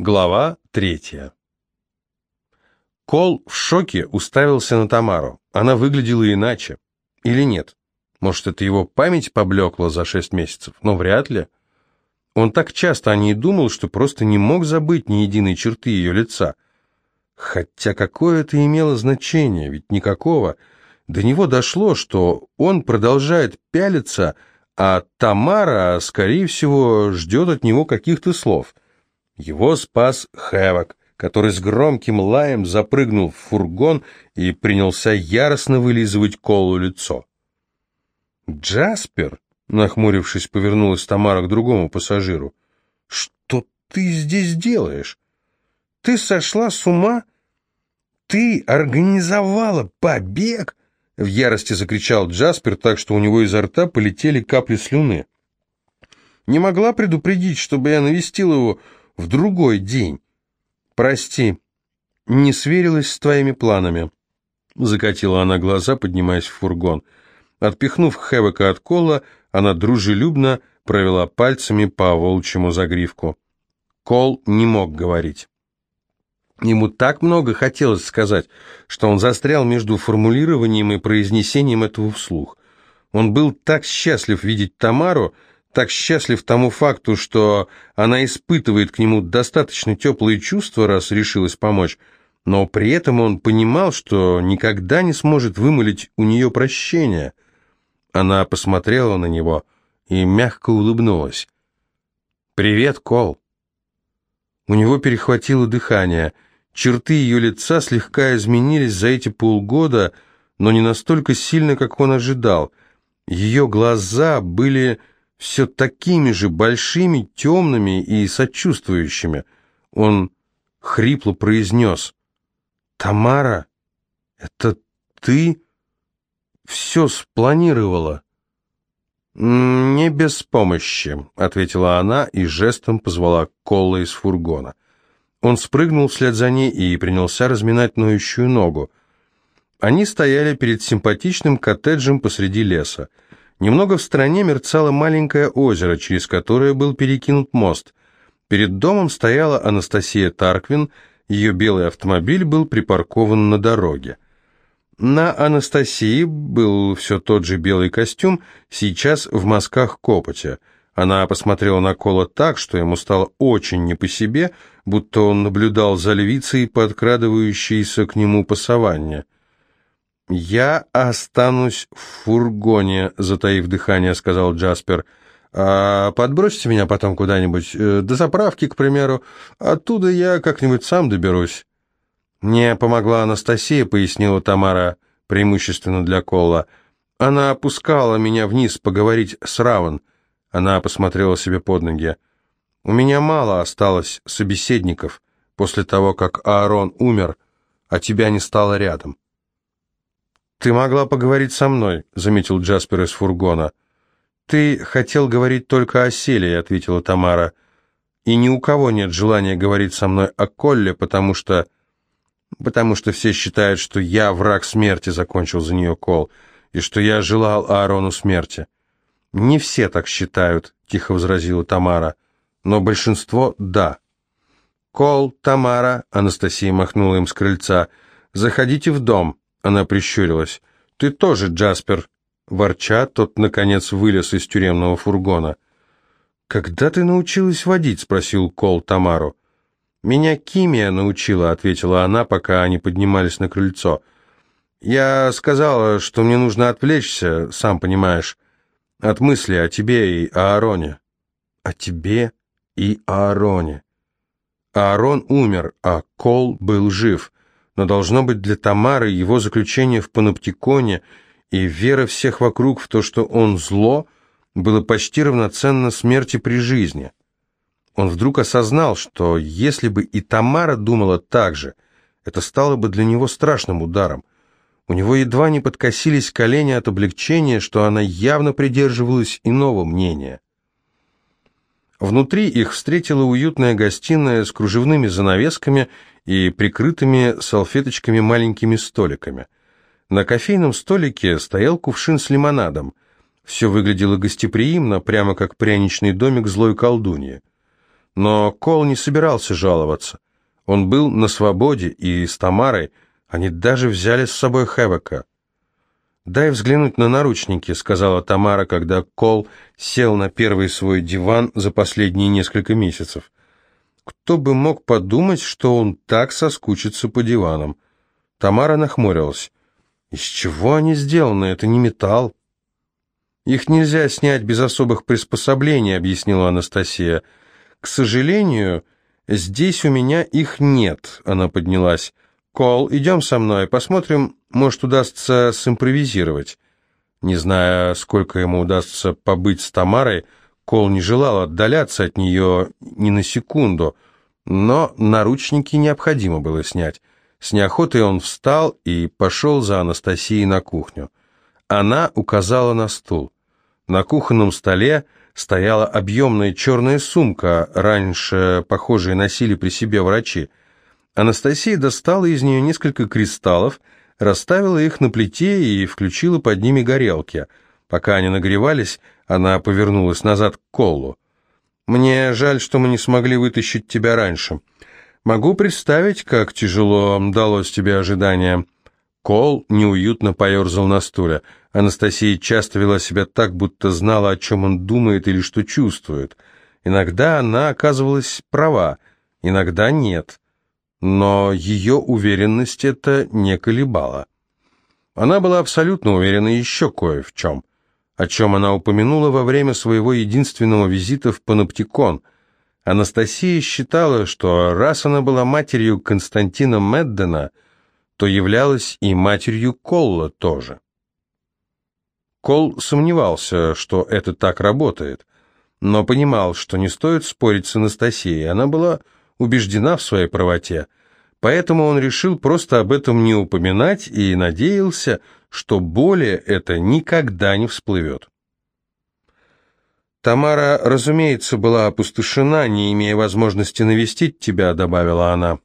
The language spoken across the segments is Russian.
Глава третья. Кол в шоке уставился на Тамару. Она выглядела иначе. Или нет? Может, это его память поблекла за шесть месяцев? Но вряд ли. Он так часто о ней думал, что просто не мог забыть ни единой черты ее лица. Хотя какое это имело значение? Ведь никакого. До него дошло, что он продолжает пялиться, а Тамара, скорее всего, ждет от него каких-то слов – его спас Хэвок, который с громким лаем запрыгнул в фургон и принялся яростно вылизывать Колу лицо. «Джаспер?» — нахмурившись, повернулась Тамара к другому пассажиру. «Что ты здесь делаешь? Ты сошла с ума? Ты организовала побег?» В ярости закричал Джаспер так, что у него изо рта полетели капли слюны. «Не могла предупредить, чтобы я навестил его в другой день. Прости, не сверилась с твоими планами. Закатила она глаза, поднимаясь в фургон. Отпихнув Хэвека от кола, она дружелюбно провела пальцами по волчьему загривку. Кол не мог говорить. Ему так много хотелось сказать, что он застрял между формулированием и произнесением этого вслух. Он был так счастлив видеть Тамару, так счастлив тому факту, что она испытывает к нему достаточно теплые чувства, раз решилась помочь, но при этом он понимал, что никогда не сможет вымолить у нее прощения. Она посмотрела на него и мягко улыбнулась. «Привет, Кол!» У него перехватило дыхание. Черты ее лица слегка изменились за эти полгода, но не настолько сильно, как он ожидал. Ее глаза были все такими же большими, темными и сочувствующими. Он хрипло произнес. «Тамара, это ты все спланировала?» «Не без помощи», — ответила она и жестом позвала Колла из фургона. Он спрыгнул вслед за ней и принялся разминать ноющую ногу. Они стояли перед симпатичным коттеджем посреди леса. Немного в стороне мерцало маленькое озеро, через которое был перекинут мост. Перед домом стояла Анастасия Тарквин, ее белый автомобиль был припаркован на дороге. На Анастасии был все тот же белый костюм, сейчас в мазках копотя. Она посмотрела на Кола так, что ему стало очень не по себе, будто он наблюдал за львицей, подкрадывающейся к нему по. «Я останусь в фургоне», — затаив дыхание, сказал Джаспер. «А подбросьте меня потом куда-нибудь, э, до заправки, к примеру. Оттуда я как-нибудь сам доберусь». «Мне помогла Анастасия», — пояснила Тамара, преимущественно для Колла. «Она опускала меня вниз поговорить с Раван». Она посмотрела себе под ноги. «У меня мало осталось собеседников после того, как Аарон умер, а тебя не стало рядом». «Ты могла поговорить со мной», — заметил Джаспер из фургона. «Ты хотел говорить только о Селии», — ответила Тамара. «И ни у кого нет желания говорить со мной о Колле, потому что...» «Потому что все считают, что я враг смерти», — закончил за нее Кол, «и что я желал Аарону смерти». «Не все так считают», — тихо возразила Тамара, «но большинство — да». «Кол, Тамара», — Анастасия махнула им с крыльца, — «заходите в дом». Она прищурилась. «Ты тоже, Джаспер!» Ворча, тот, наконец, вылез из тюремного фургона. «Когда ты научилась водить?» — спросил Кол Тамару. «Меня Кимия научила», — ответила она, пока они поднимались на крыльцо. «Я сказала, что мне нужно отвлечься, сам понимаешь, от мысли о тебе и Аароне». «О тебе и Аароне». Аарон умер, а Кол был жив но должно быть для Тамары его заключение в паноптиконе и вера всех вокруг в то, что он зло, было почти равноценно смерти при жизни. Он вдруг осознал, что если бы и Тамара думала так же, это стало бы для него страшным ударом. У него едва не подкосились колени от облегчения, что она явно придерживалась иного мнения. Внутри их встретила уютная гостиная с кружевными занавесками и прикрытыми салфеточками маленькими столиками. На кофейном столике стоял кувшин с лимонадом. Все выглядело гостеприимно, прямо как пряничный домик злой колдуньи. Но Кол не собирался жаловаться. Он был на свободе, и с Тамарой они даже взяли с собой Хэвека. «Дай взглянуть на наручники», — сказала Тамара, когда Кол сел на первый свой диван за последние несколько месяцев. Кто бы мог подумать, что он так соскучится по диванам? Тамара нахмурилась. «Из чего они сделаны? Это не металл». «Их нельзя снять без особых приспособлений», — объяснила Анастасия. «К сожалению, здесь у меня их нет», — она поднялась. «Кол, идем со мной, посмотрим, может, удастся симпровизировать». Не зная, сколько ему удастся побыть с Тамарой, Кол не желал отдаляться от нее ни на секунду, но наручники необходимо было снять. С неохотой он встал и пошел за Анастасией на кухню. Она указала на стул. На кухонном столе стояла объемная черная сумка, раньше похожие носили при себе врачи. Анастасия достала из нее несколько кристаллов, расставила их на плите и включила под ними горелки. Пока они нагревались, она повернулась назад к Коллу. «Мне жаль, что мы не смогли вытащить тебя раньше. Могу представить, как тяжело далось тебе ожидание». Кол неуютно поерзал на стуле. Анастасия часто вела себя так, будто знала, о чем он думает или что чувствует. Иногда она оказывалась права, иногда нет. Но ее уверенность это не колебала. Она была абсолютно уверена еще кое в чем, о чем она упомянула во время своего единственного визита в Паноптикон. Анастасия считала, что раз она была матерью Константина Меддена – то являлась и матерью Колла тоже. Кол сомневался, что это так работает, но понимал, что не стоит спорить с Анастасией, она была убеждена в своей правоте, поэтому он решил просто об этом не упоминать и надеялся, что более это никогда не всплывет. «Тамара, разумеется, была опустошена, не имея возможности навестить тебя», — добавила она.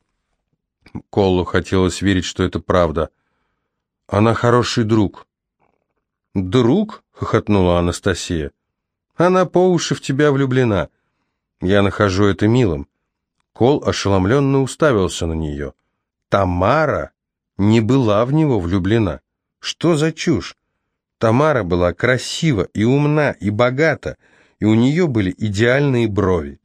Колу хотелось верить, что это правда. «Она хороший друг». «Друг?» — хохотнула Анастасия. «Она по уши в тебя влюблена. Я нахожу это милым». Кол ошеломленно уставился на нее. «Тамара не была в него влюблена. Что за чушь? Тамара была красива и умна, и богата, и у нее были идеальные брови.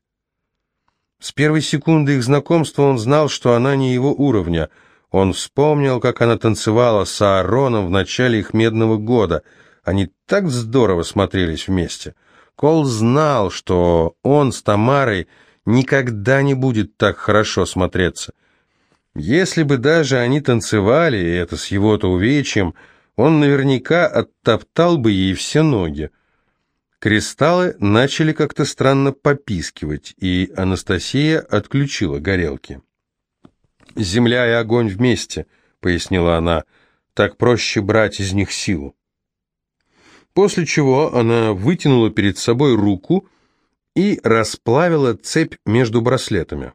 С первой секунды их знакомства он знал, что она не его уровня. Он вспомнил, как она танцевала с Аароном в начале их медного года. Они так здорово смотрелись вместе. Кол знал, что он с Тамарой никогда не будет так хорошо смотреться. Если бы даже они танцевали, и это с его-то увечьем, он наверняка оттоптал бы ей все ноги. Кристаллы начали как-то странно попискивать, и Анастасия отключила горелки. «Земля и огонь вместе», — пояснила она, — «так проще брать из них силу». После чего она вытянула перед собой руку и расплавила цепь между браслетами.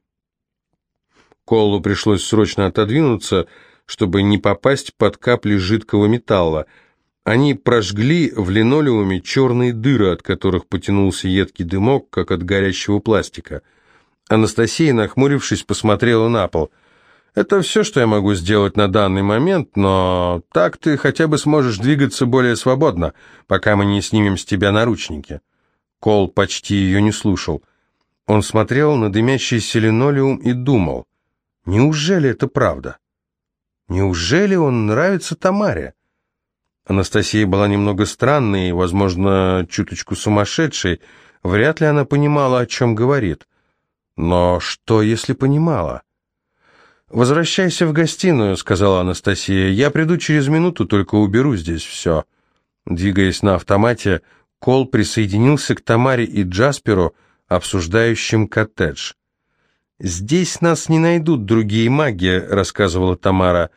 Колу пришлось срочно отодвинуться, чтобы не попасть под капли жидкого металла — они прожгли в линолеуме черные дыры, от которых потянулся едкий дымок, как от горящего пластика. Анастасия, нахмурившись, посмотрела на пол. «Это все, что я могу сделать на данный момент, но так ты хотя бы сможешь двигаться более свободно, пока мы не снимем с тебя наручники». Кол почти ее не слушал. Он смотрел на дымящийся линолеум и думал, «Неужели это правда? Неужели он нравится Тамаре?» Анастасия была немного странной, возможно, чуточку сумасшедшей. Вряд ли она понимала, о чем говорит. Но что, если понимала? «Возвращайся в гостиную», — сказала Анастасия. «Я приду через минуту, только уберу здесь все». Двигаясь на автомате, Кол присоединился к Тамаре и Джасперу, обсуждающим коттедж. «Здесь нас не найдут другие маги», — рассказывала Тамара.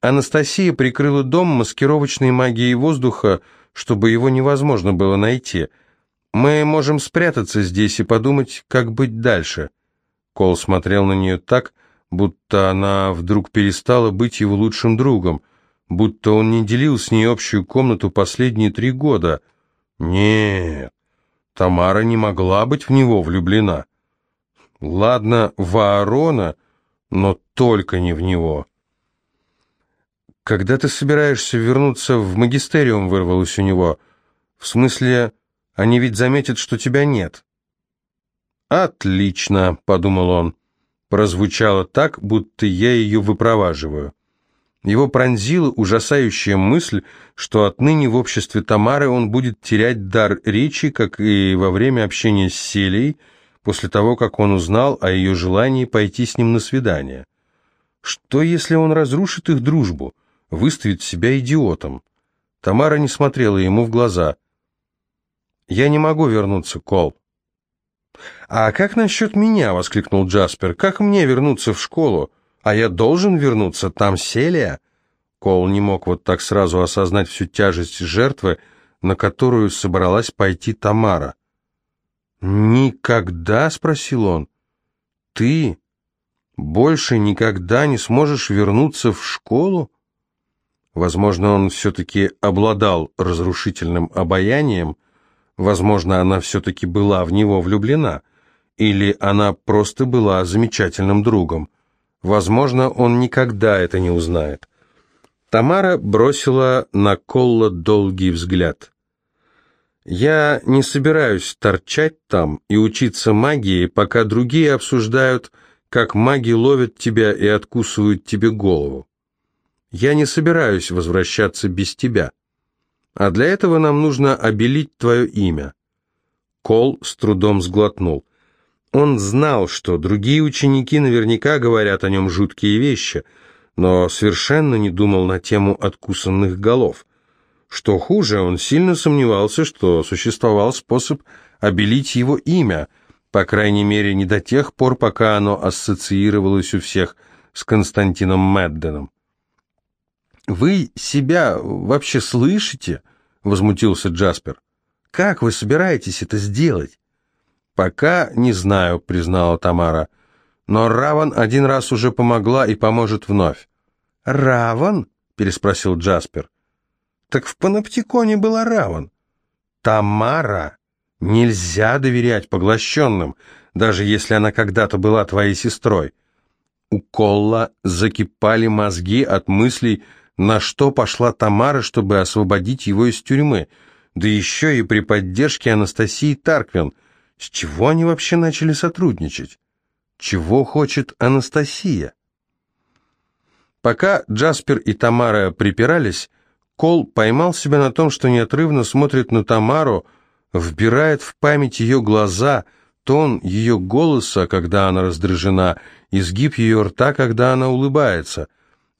Анастасия прикрыла дом маскировочной магией воздуха, чтобы его невозможно было найти. Мы можем спрятаться здесь и подумать, как быть дальше. Кол смотрел на нее так, будто она вдруг перестала быть его лучшим другом, будто он не делил с ней общую комнату последние три года. Нет, Тамара не могла быть в него влюблена. Ладно, Ваарона, но только не в него. «Когда ты собираешься вернуться в магистериум?» — вырвалось у него. «В смысле, они ведь заметят, что тебя нет». «Отлично», — подумал он. Прозвучало так, будто я ее выпроваживаю. Его пронзила ужасающая мысль, что отныне в обществе Тамары он будет терять дар речи, как и во время общения с Селей, после того, как он узнал о ее желании пойти с ним на свидание. Что, если он разрушит их дружбу? выставит себя идиотом. Тамара не смотрела ему в глаза. «Я не могу вернуться, Кол». «А как насчет меня?» — воскликнул Джаспер. «Как мне вернуться в школу? А я должен вернуться, там Селия?» Кол не мог вот так сразу осознать всю тяжесть жертвы, на которую собралась пойти Тамара. «Никогда?» — спросил он. «Ты больше никогда не сможешь вернуться в школу?» Возможно, он все-таки обладал разрушительным обаянием, возможно, она все-таки была в него влюблена, или она просто была замечательным другом. Возможно, он никогда это не узнает. Тамара бросила на Колла долгий взгляд. «Я не собираюсь торчать там и учиться магии, пока другие обсуждают, как маги ловят тебя и откусывают тебе голову. Я не собираюсь возвращаться без тебя. А для этого нам нужно обелить твое имя». Кол с трудом сглотнул. Он знал, что другие ученики наверняка говорят о нем жуткие вещи, но совершенно не думал на тему откусанных голов. Что хуже, он сильно сомневался, что существовал способ обелить его имя, по крайней мере, не до тех пор, пока оно ассоциировалось у всех с Константином Медденом. «Вы себя вообще слышите?» — возмутился Джаспер. «Как вы собираетесь это сделать?» «Пока не знаю», — признала Тамара. «Но Раван один раз уже помогла и поможет вновь». «Раван?» — переспросил Джаспер. «Так в паноптиконе была Раван». «Тамара! Нельзя доверять поглощенным, даже если она когда-то была твоей сестрой». У Колла закипали мозги от мыслей, на что пошла Тамара, чтобы освободить его из тюрьмы, да еще и при поддержке Анастасии Тарквин. С чего они вообще начали сотрудничать? Чего хочет Анастасия? Пока Джаспер и Тамара припирались, Кол поймал себя на том, что неотрывно смотрит на Тамару, вбирает в память ее глаза, тон ее голоса, когда она раздражена, изгиб ее рта, когда она улыбается.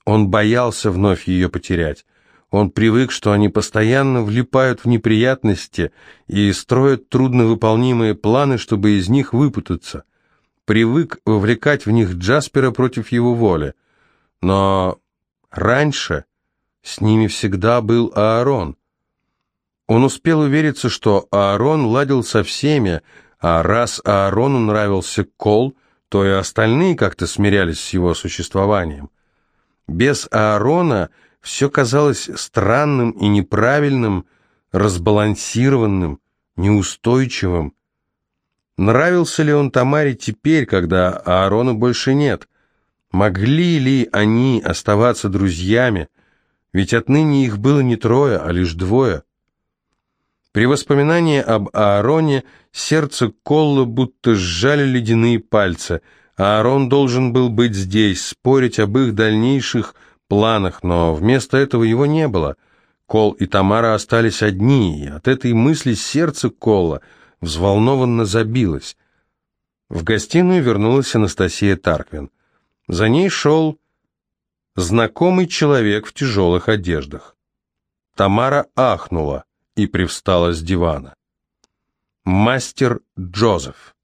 Он боялся вновь ее потерять. Он привык, что они постоянно влипают в неприятности и строят трудновыполнимые планы, чтобы из них выпутаться. Привык вовлекать в них Джаспера против его воли. Но раньше с ними всегда был Аарон. Он успел увериться, что Аарон ладил со всеми, а раз Аарону нравился Кол, то и остальные как-то смирялись с его существованием. Без Аарона все казалось странным и неправильным, разбалансированным, неустойчивым. Нравился ли он Тамаре теперь, когда Аарона больше нет? Могли ли они оставаться друзьями? Ведь отныне их было не трое, а лишь двое. При воспоминании об Аароне сердце Колла будто сжали ледяные пальцы – Аарон должен был быть здесь, спорить об их дальнейших планах, но вместо этого его не было. Кол и Тамара остались одни, и от этой мысли сердце Кола взволнованно забилось. В гостиную вернулась Анастасия Тарквин. За ней шел знакомый человек в тяжелых одеждах. Тамара ахнула и привстала с дивана. Мастер Джозеф.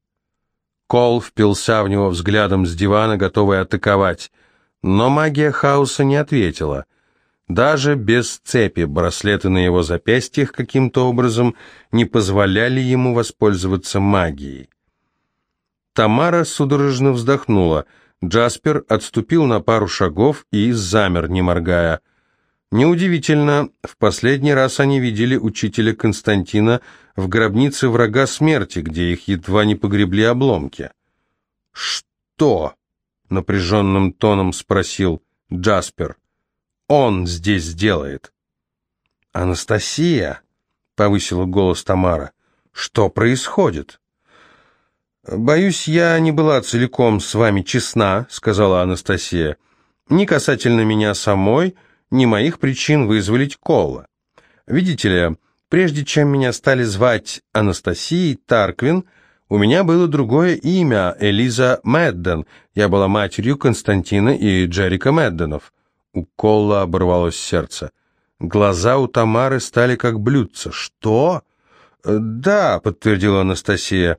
Кол впился в него взглядом с дивана, готовый атаковать. Но магия хаоса не ответила. Даже без цепи браслеты на его запястьях каким-то образом не позволяли ему воспользоваться магией. Тамара судорожно вздохнула. Джаспер отступил на пару шагов и замер, не моргая. Неудивительно, в последний раз они видели учителя Константина в гробнице врага смерти, где их едва не погребли обломки. «Что?» — напряженным тоном спросил Джаспер. «Он здесь делает». «Анастасия!» — повысила голос Тамара. «Что происходит?» «Боюсь, я не была целиком с вами честна», — сказала Анастасия. «Ни касательно меня самой, ни моих причин вызволить Колла. Видите ли, прежде чем меня стали звать Анастасией Тарквин, у меня было другое имя — Элиза Мэдден. Я была матерью Константина и Джерика Мэдденов». У Колла оборвалось сердце. Глаза у Тамары стали как блюдца. «Что?» «Да», — подтвердила Анастасия.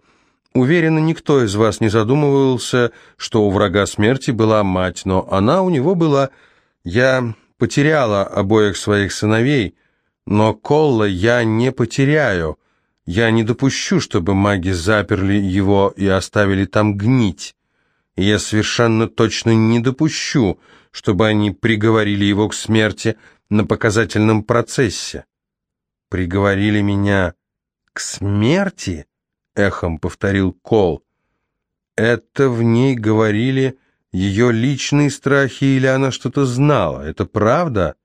«Уверена, никто из вас не задумывался, что у врага смерти была мать, но она у него была. Я потеряла обоих своих сыновей, но Колла я не потеряю. Я не допущу, чтобы маги заперли его и оставили там гнить. И я совершенно точно не допущу, чтобы они приговорили его к смерти, — на показательном процессе. «Приговорили меня к смерти?» — эхом повторил Кол. «Это в ней говорили ее личные страхи или она что-то знала? Это правда?»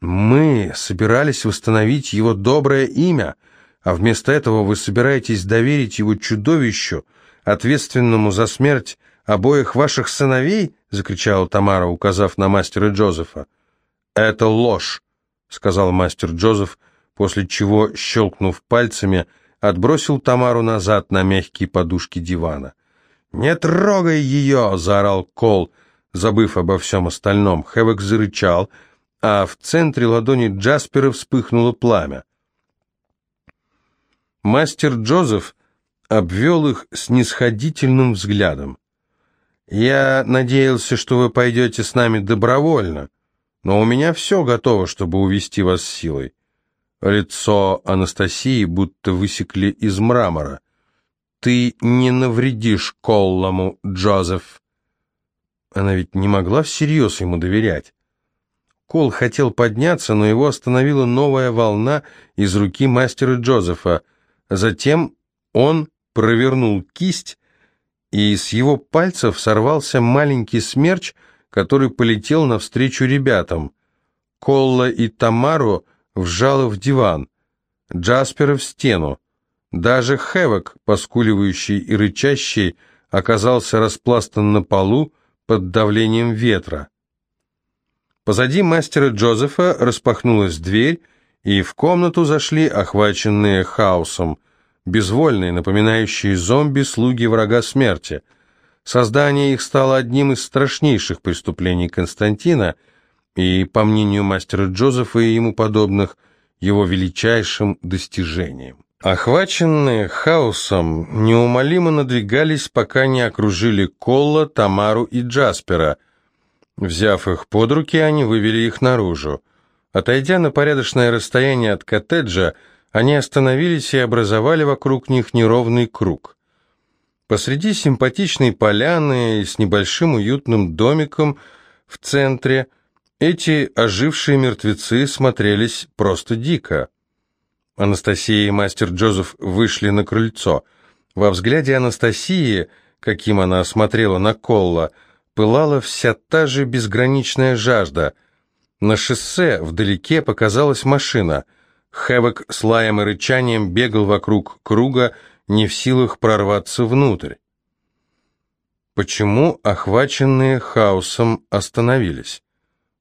«Мы собирались восстановить его доброе имя, а вместо этого вы собираетесь доверить его чудовищу, ответственному за смерть обоих ваших сыновей?» — закричала Тамара, указав на мастера Джозефа. «Это ложь», — сказал мастер Джозеф, после чего, щелкнув пальцами, отбросил Тамару назад на мягкие подушки дивана. «Не трогай ее!» — заорал Кол, забыв обо всем остальном. Хэвок зарычал, а в центре ладони Джаспера вспыхнуло пламя. Мастер Джозеф обвел их снисходительным взглядом. «Я надеялся, что вы пойдете с нами добровольно», но у меня все готово, чтобы увести вас силой. Лицо Анастасии будто высекли из мрамора. Ты не навредишь Коллому, Джозеф. Она ведь не могла всерьез ему доверять. Кол хотел подняться, но его остановила новая волна из руки мастера Джозефа. Затем он провернул кисть, и с его пальцев сорвался маленький смерч, который полетел навстречу ребятам. Колла и Тамару вжало в диван, Джаспера в стену. Даже Хэвок, поскуливающий и рычащий, оказался распластан на полу под давлением ветра. Позади мастера Джозефа распахнулась дверь, и в комнату зашли охваченные хаосом, безвольные, напоминающие зомби, слуги врага смерти – Создание их стало одним из страшнейших преступлений Константина и, по мнению мастера Джозефа и ему подобных, его величайшим достижением. Охваченные хаосом, неумолимо надвигались, пока не окружили Колла, Тамару и Джаспера. Взяв их под руки, они вывели их наружу. Отойдя на порядочное расстояние от коттеджа, они остановились и образовали вокруг них неровный круг. Посреди симпатичной поляны с небольшим уютным домиком в центре эти ожившие мертвецы смотрелись просто дико. Анастасия и мастер Джозеф вышли на крыльцо. Во взгляде Анастасии, каким она смотрела на Колла, пылала вся та же безграничная жажда. На шоссе вдалеке показалась машина. Хэвок с лаем и рычанием бегал вокруг круга, не в силах прорваться внутрь. Почему охваченные хаосом остановились?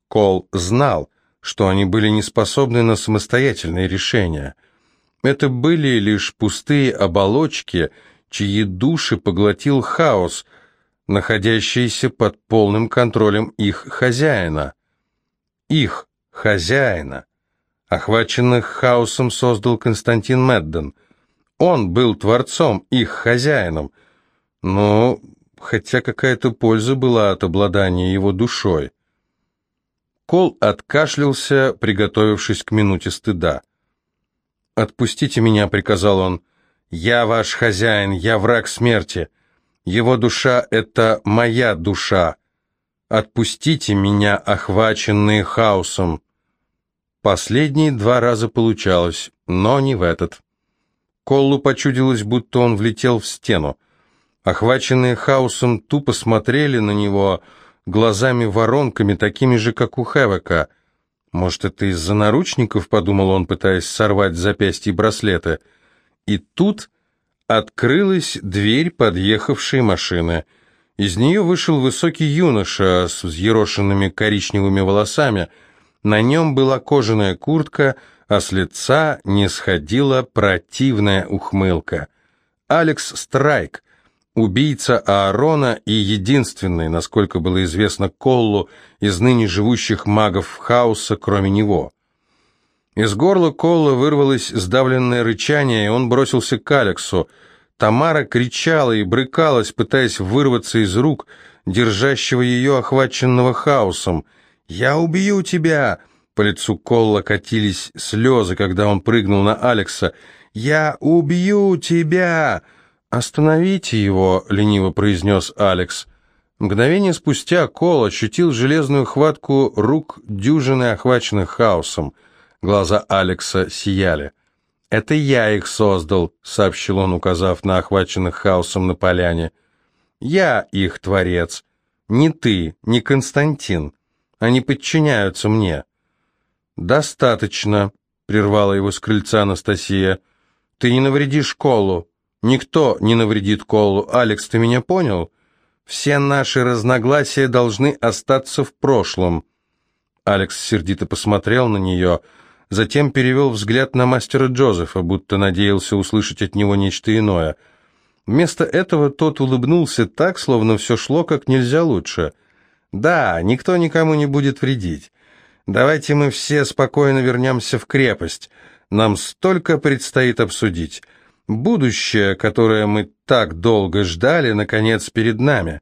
Кол знал, что они были не способны на самостоятельные решения. Это были лишь пустые оболочки, чьи души поглотил хаос, находящийся под полным контролем их хозяина. Их хозяина. Охваченных хаосом создал Константин Медден. Он был творцом, их хозяином. Но хотя какая-то польза была от обладания его душой. Кол откашлялся, приготовившись к минуте стыда. «Отпустите меня», — приказал он. «Я ваш хозяин, я враг смерти. Его душа — это моя душа. Отпустите меня, охваченные хаосом». Последние два раза получалось, но не в этот. Коллу почудилось, будто он влетел в стену. охваченные хаосом, тупо смотрели на него глазами-воронками, такими же, как у Хэвека. «Может, это из-за наручников?» — подумал он, пытаясь сорвать запястье браслеты. И тут открылась дверь подъехавшей машины. Из нее вышел высокий юноша с взъерошенными коричневыми волосами. На нем была кожаная куртка, а с лица не сходила противная ухмылка. Алекс Страйк, убийца Аарона и единственный, насколько было известно Коллу, из ныне живущих магов хаоса, кроме него. Из горла Колла вырвалось сдавленное рычание, и он бросился к Алексу. Тамара кричала и брыкалась, пытаясь вырваться из рук, держащего ее охваченного хаосом. «Я убью тебя!» По лицу Колла катились слезы, когда он прыгнул на Алекса. «Я убью тебя!» «Остановите его», — лениво произнес Алекс. Мгновение спустя Кол ощутил железную хватку рук дюжины, охваченных хаосом. Глаза Алекса сияли. «Это я их создал», — сообщил он, указав на охваченных хаосом на поляне. «Я их творец. Не ты, не Константин. Они подчиняются мне». «Достаточно», — прервала его с крыльца Анастасия. «Ты не навредишь Колу. Никто не навредит Колу. Алекс, ты меня понял? Все наши разногласия должны остаться в прошлом». Алекс сердито посмотрел на нее, затем перевел взгляд на мастера Джозефа, будто надеялся услышать от него нечто иное. Вместо этого тот улыбнулся так, словно все шло как нельзя лучше. «Да, никто никому не будет вредить. Давайте мы все спокойно вернемся в крепость. Нам столько предстоит обсудить. Будущее, которое мы так долго ждали, наконец перед нами».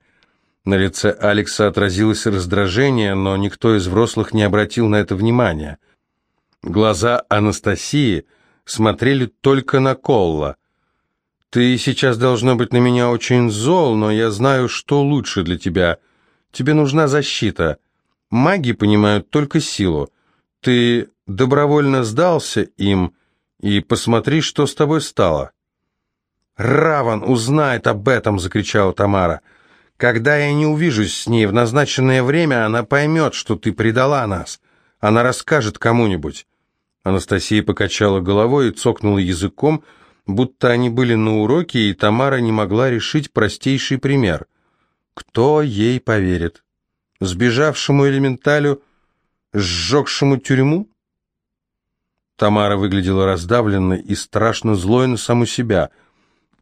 На лице Алекса отразилось раздражение, но никто из взрослых не обратил на это внимания. Глаза Анастасии смотрели только на Колла. «Ты сейчас должно быть на меня очень зол, но я знаю, что лучше для тебя. Тебе нужна защита. Маги понимают только силу. Ты добровольно сдался им, и посмотри, что с тобой стало». «Раван узнает об этом!» — закричала Тамара. «Когда я не увижусь с ней в назначенное время, она поймет, что ты предала нас. Она расскажет кому-нибудь». Анастасия покачала головой и цокнула языком, будто они были на уроке, и Тамара не могла решить простейший пример. Кто ей поверит? Сбежавшему элементалю, сжегшему тюрьму? Тамара выглядела раздавленной и страшно злой на саму себя.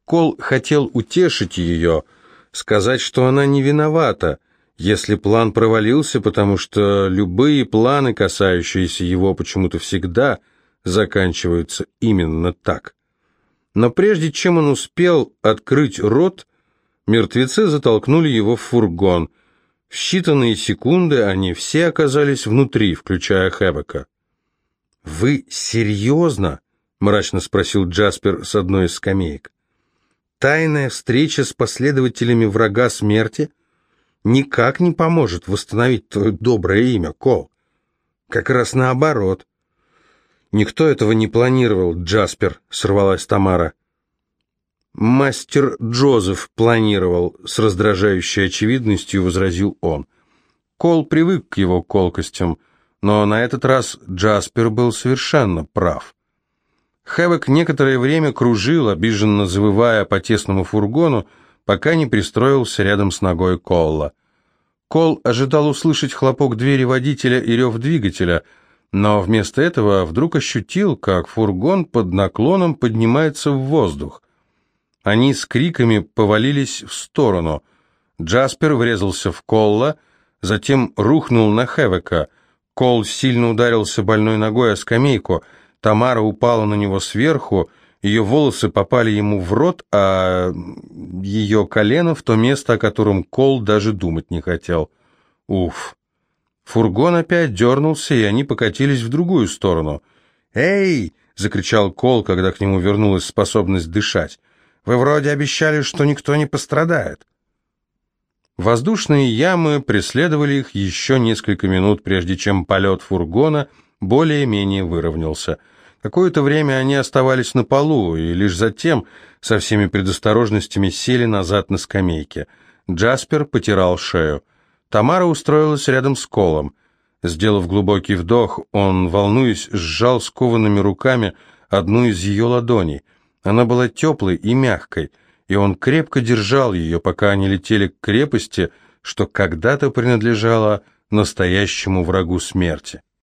Кол хотел утешить ее, сказать, что она не виновата, если план провалился, потому что любые планы, касающиеся его, почему-то всегда заканчиваются именно так. Но прежде чем он успел открыть рот, мертвецы затолкнули его в фургон, в считанные секунды они все оказались внутри, включая Хэббека. «Вы серьезно?» — мрачно спросил Джаспер с одной из скамеек. «Тайная встреча с последователями врага смерти никак не поможет восстановить твое доброе имя, Кол. Как раз наоборот». «Никто этого не планировал, Джаспер», — сорвалась Тамара. «Мастер Джозеф планировал», — с раздражающей очевидностью возразил он. Кол привык к его колкостям, но на этот раз Джаспер был совершенно прав. Хэвок некоторое время кружил, обиженно завывая по тесному фургону, пока не пристроился рядом с ногой Колла. Кол ожидал услышать хлопок двери водителя и рев двигателя, но вместо этого вдруг ощутил, как фургон под наклоном поднимается в воздух. Они с криками повалились в сторону. Джаспер врезался в Колла, затем рухнул на Хевека. Кол сильно ударился больной ногой о скамейку. Тамара упала на него сверху, ее волосы попали ему в рот, а ее колено в то место, о котором Кол даже думать не хотел. Уф! Фургон опять дернулся, и они покатились в другую сторону. «Эй!» — закричал Кол, когда к нему вернулась способность дышать. Вы вроде обещали, что никто не пострадает. Воздушные ямы преследовали их еще несколько минут, прежде чем полет фургона более-менее выровнялся. Какое-то время они оставались на полу, и лишь затем, со всеми предосторожностями, сели назад на скамейке. Джаспер потирал шею. Тамара устроилась рядом с Колом. Сделав глубокий вдох, он, волнуясь, сжал скованными руками одну из ее ладоней. Она была теплой и мягкой, и он крепко держал ее, пока они летели к крепости, что когда-то принадлежала настоящему врагу смерти.